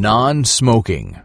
Non-smoking.